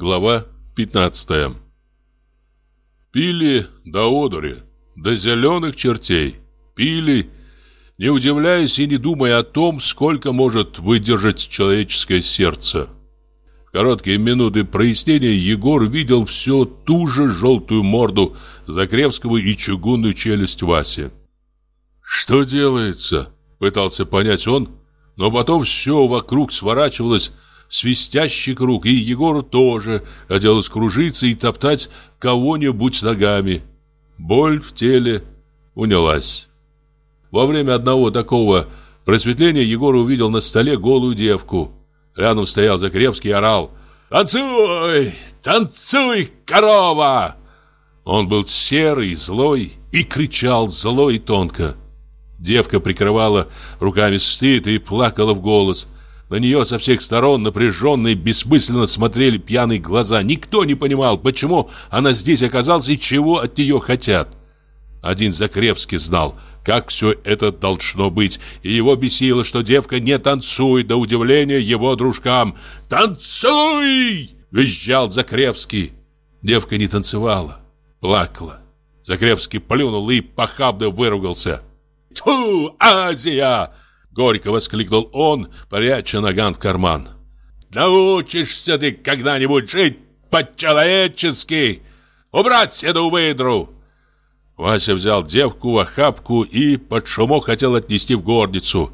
Глава 15 Пили до одури, до зеленых чертей. Пили, не удивляясь и не думая о том, сколько может выдержать человеческое сердце. В короткие минуты прояснения Егор видел все ту же желтую морду Закревского и чугунную челюсть Васи. «Что делается?» – пытался понять он, но потом все вокруг сворачивалось свистящий круг, и Егору тоже хотелось кружиться и топтать кого-нибудь ногами. Боль в теле унялась. Во время одного такого просветления Егор увидел на столе голую девку. Рядом стоял Закрепский и орал «Танцуй! Танцуй, корова!» Он был серый, злой и кричал зло и тонко. Девка прикрывала руками стыд и плакала в голос – на нее со всех сторон напряженно и бессмысленно смотрели пьяные глаза. Никто не понимал, почему она здесь оказалась и чего от нее хотят. Один Закревский знал, как все это должно быть, и его бесило, что девка не танцует до удивления его дружкам. «Танцуй!» — визжал Закревский. Девка не танцевала, плакала. Закревский плюнул и похабно выругался. «Тьфу, Азия!» Горько воскликнул он, пряча наган в карман. «Научишься ты когда-нибудь жить по-человечески! Убрать эту выдру!» Вася взял девку в охапку и под шумок хотел отнести в горницу.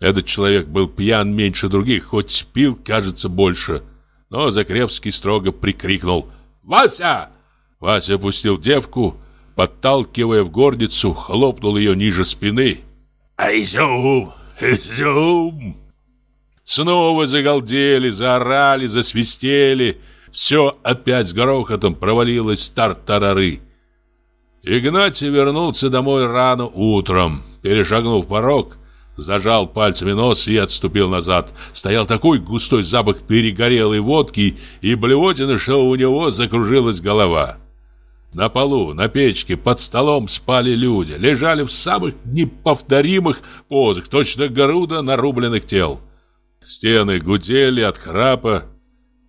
Этот человек был пьян меньше других, хоть пил, кажется, больше. Но Закревский строго прикрикнул «Вася!» Вася опустил девку, подталкивая в горницу, хлопнул ее ниже спины. «Айзю! Изюм!» Снова загалдели, заорали, засвистели. Все опять с грохотом провалилось тартарары. Игнатий вернулся домой рано утром. Перешагнув порог, зажал пальцами нос и отступил назад. Стоял такой густой запах перегорелой водки и блевотины, что у него закружилась голова. На полу, на печке, под столом спали люди, лежали в самых неповторимых позах, точно груда нарубленных тел. Стены гудели от храпа.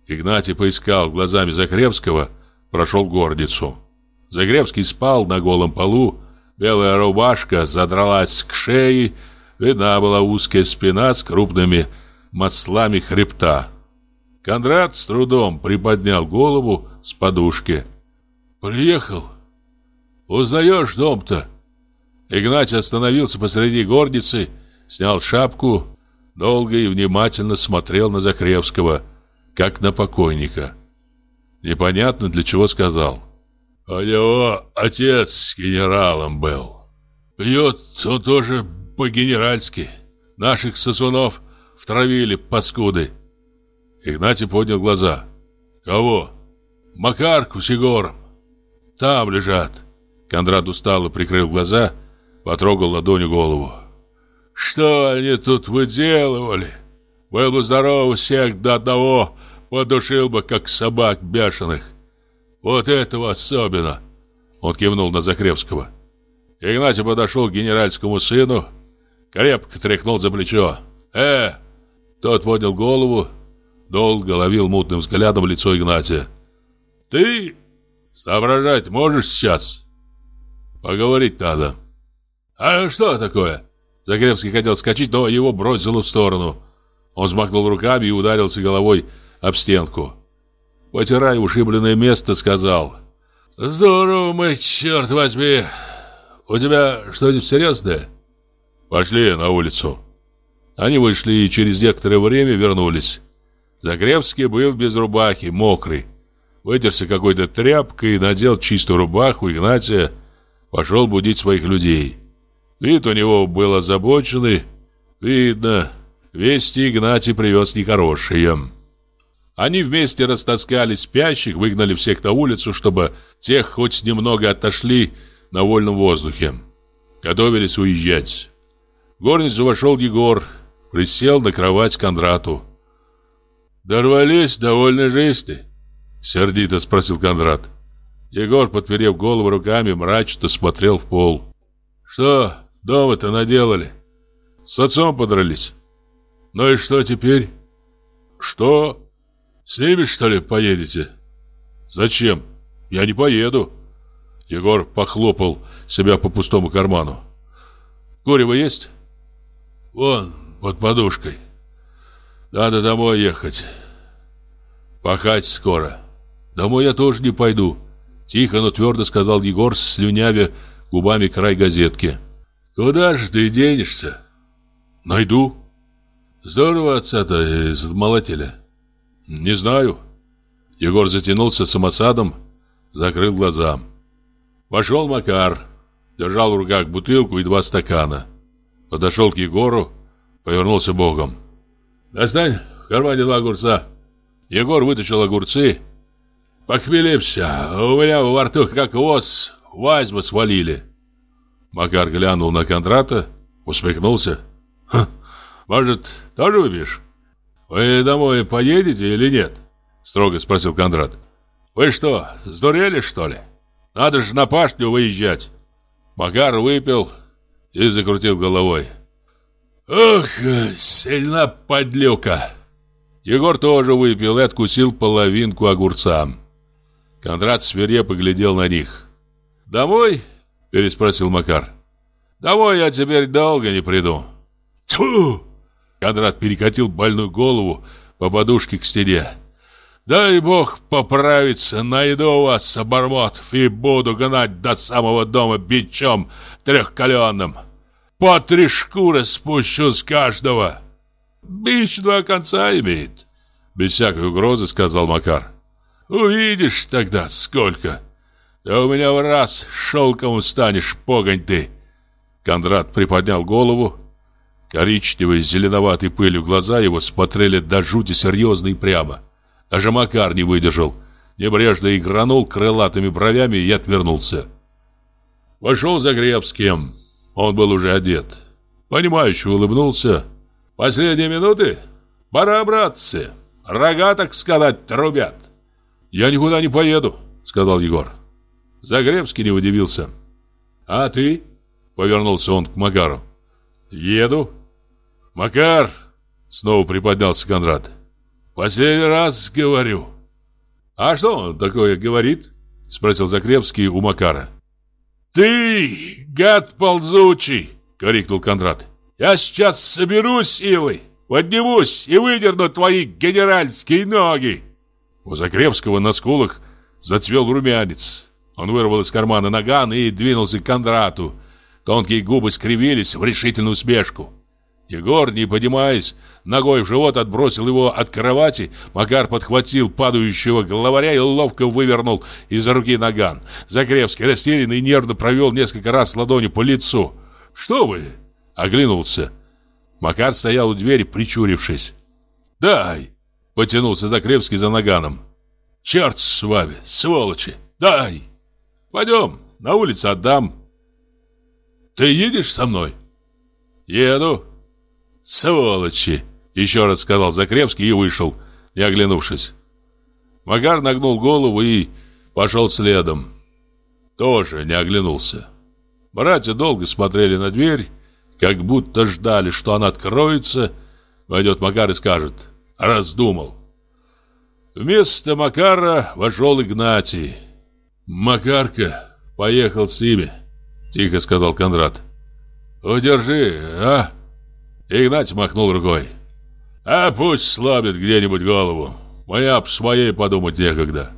Игнатий поискал глазами Закрепского, прошел горницу. Загребский спал на голом полу, белая рубашка задралась к шее, видна была узкая спина с крупными маслами хребта. Кондрат с трудом приподнял голову с подушки. «Приехал. Узнаешь дом-то?» Игнатий остановился посреди горницы, снял шапку, долго и внимательно смотрел на Закревского, как на покойника. Непонятно для чего сказал. «У него отец генералом был. Пьет он тоже по-генеральски. Наших сосунов втравили паскуды». Игнатий поднял глаза. «Кого?» «Макарку с Егором. Там лежат. Кондрат устало прикрыл глаза, потрогал ладонью голову. Что они тут выделывали? Был бы здоров всех до одного, подушил бы, как собак бешеных. Вот этого особенно. Он кивнул на Закревского. Игнатий подошел к генеральскому сыну, крепко тряхнул за плечо. «Э!» Тот поднял голову, долго ловил мутным взглядом лицо Игнатия. «Ты Соображать можешь сейчас? Поговорить надо. А что такое? Загребский хотел скачать, но его бросило в сторону. Он взмахнул руками и ударился головой об стенку. Потирая ушибленное место, сказал. Здорово мы, черт возьми. У тебя что-нибудь серьезное? Пошли на улицу. Они вышли и через некоторое время вернулись. Загребский был без рубахи, мокрый вытерся какой-то тряпкой, надел чистую рубаху Игнатия, пошел будить своих людей. Вид у него был озабоченный, видно, вести Игнатий привез нехорошие. Они вместе растаскали спящих, выгнали всех на улицу, чтобы тех хоть немного отошли на вольном воздухе. Готовились уезжать. В горницу вошел Егор, присел на кровать Кондрату. «Дорвались довольно жизни», Сердито спросил Кондрат. Егор, подперев голову руками, мрачно смотрел в пол. Что дома-то наделали? С отцом подрались. Ну и что теперь? Что? С ними, что ли, поедете? Зачем? Я не поеду. Егор похлопал себя по пустому карману. Курево есть? Вон, под подушкой. Надо домой ехать. Пахать скоро. Домой я тоже не пойду. Тихо, но твердо сказал Егор, слюнявя губами край газетки. Куда же ты денешься? Найду. Здорово отца-то измолотили. Не знаю. Егор затянулся самосадом, закрыл глаза. Вошел Макар, держал в руках бутылку и два стакана. Подошел к Егору, повернулся богом. «Достань в кармане два огурца». Егор вытащил огурцы. «Похмелимся, у меня во рту как воз, возьму свалили». Макар глянул на Кондрата, усмехнулся. «Может, тоже выпьешь? Вы домой поедете или нет?» Строго спросил Кондрат. «Вы что, сдурели, что ли? Надо же на пашню выезжать». Макар выпил и закрутил головой. «Ох, сильна подлюка!» Егор тоже выпил и откусил половинку огурца. Кондрат свирепо глядел на них. «Домой?» – переспросил Макар. «Домой я теперь долго не приду». «Тьфу!» Кондрат перекатил больную голову по подушке к стене. «Дай бог поправиться, найду вас, обормотов, и буду гнать до самого дома бичом трехкаленным. По три шкуры спущу с каждого». «Бич два конца имеет», — без всякой угрозы сказал Макар. «Увидишь тогда, сколько. Да у меня в раз шелком станешь, погонь ты». Кондрат приподнял голову, Коричневые с зеленоватой пылью глаза его смотрели до жути серьезно и прямо. Даже Макар не выдержал. Небрежно игранул крылатыми бровями и отвернулся. Вошел Загребским. Он был уже одет. Понимающе улыбнулся. «Последние минуты? Пора, братцы. Рога, так сказать, трубят». «Я никуда не поеду», — сказал Егор. Загребский не удивился. «А ты?» — повернулся он к Макару. «Еду». «Макар!» — снова приподнялся Конрад. «Последний раз говорю». «А что он такое говорит?» — спросил Закрепский у Макара. «Ты, гад ползучий!» — крикнул Кондрат. «Я сейчас соберу силы, поднимусь и выдерну твои генеральские ноги!» У Закрепского на скулах зацвел румянец. Он вырвал из кармана наган и двинулся к Кондрату. Тонкие губы скривились в решительную усмешку. Егор, не поднимаясь, ногой в живот отбросил его от кровати. Макар подхватил падающего главаря и ловко вывернул из руки наган. Закревский растерянный нервно провел несколько раз ладонью по лицу. «Что вы?» — оглянулся. Макар стоял у двери, причурившись. «Дай!» — потянулся Закревский за наганом. «Черт с вами, сволочи! Дай! Пойдем, на улице отдам!» «Ты едешь со мной?» «Еду!» «Сволочи!» — еще раз сказал Закревский и вышел, не оглянувшись. Магар нагнул голову и пошел следом. Тоже не оглянулся. Братья долго смотрели на дверь, как будто ждали, что она откроется. Войдет Макар и скажет «Раздумал». Вместо Макара вошел Игнатий. «Макарка поехал с ими», — тихо сказал Кондрат. «Удержи, а?» Игнать махнул рукой. «А пусть слабит где-нибудь голову. Моя б с моей подумать некогда».